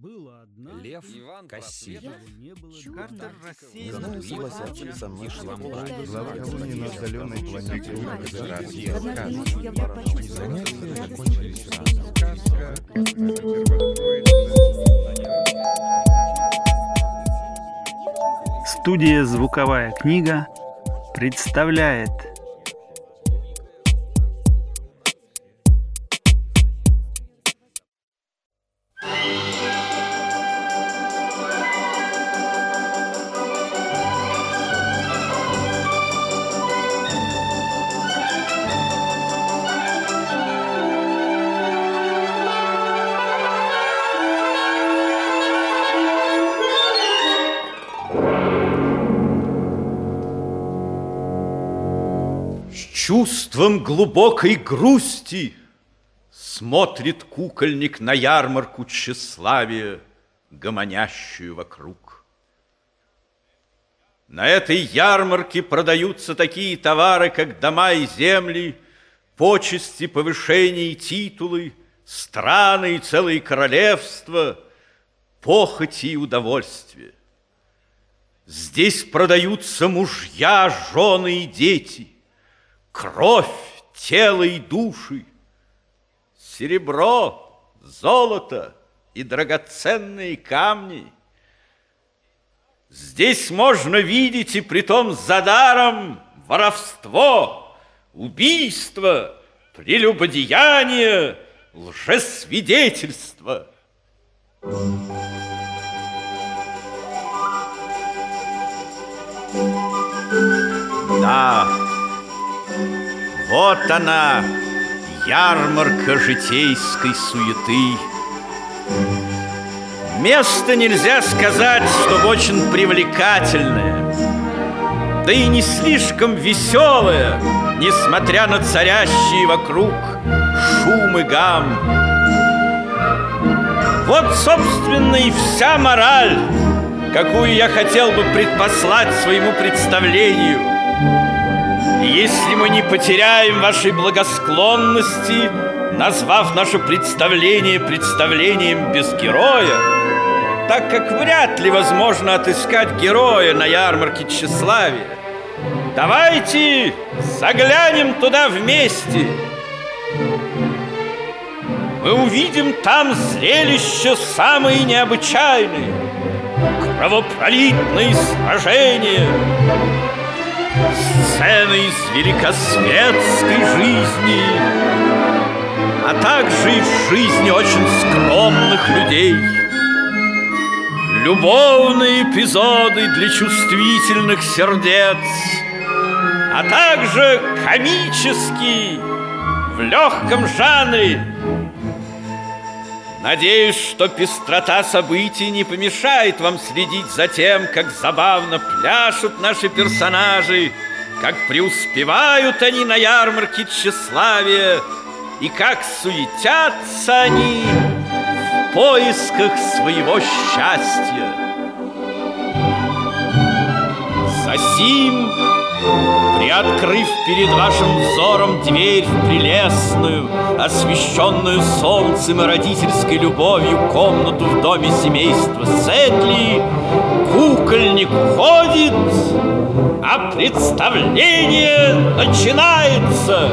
Было одна. Лев Иван Кассир. Его не было. Чудо. Гартер рассеянно рассеянно. Занудливо сообщили со мной шламбрай. Глава колонии на отдаленной планете Федерации. Занятия закончились Студия «Звуковая книга» представляет чувством глубокой грусти Смотрит кукольник на ярмарку тщеславия, Гомонящую вокруг. На этой ярмарке продаются такие товары, как дома и земли, Почести, повышения и титулы, Страны и целые королевства, Похоти и удовольствия. Здесь продаются мужья, жены и дети, Кровь, тело и души, Серебро, золото и драгоценные камни. Здесь можно видеть и притом за даром воровство, убийство, прелюбодеяние, лжесвидетельство. Да, вот она, ярмарка житейской суеты. Место нельзя сказать, чтобы очень привлекательное, да и не слишком веселое, несмотря на царящие вокруг шум и гам. Вот, собственно, и вся мораль, какую я хотел бы предпослать своему представлению. Если мы не потеряем вашей благосклонности, назвав наше представление представлением без героя, так как вряд ли возможно отыскать героя на ярмарке тщеславия, давайте заглянем туда вместе. Мы увидим там зрелища самые необычайные, кровопролитные сражения, сцены из великосветской жизни, а также из жизни очень скромных людей. Любовные эпизоды для чувствительных сердец, а также комические в легком жанре. Надеюсь, что пестрота событий не помешает вам следить за тем, как забавно пляшут наши персонажи, как преуспевают они на ярмарке тщеславия и как суетятся они в поисках своего счастья. Засим, приоткрыв перед вашим взором дверь в прелестную, освещенную солнцем и родительской любовью комнату в доме семейства Сетли, кукольник уходит, а представление начинается.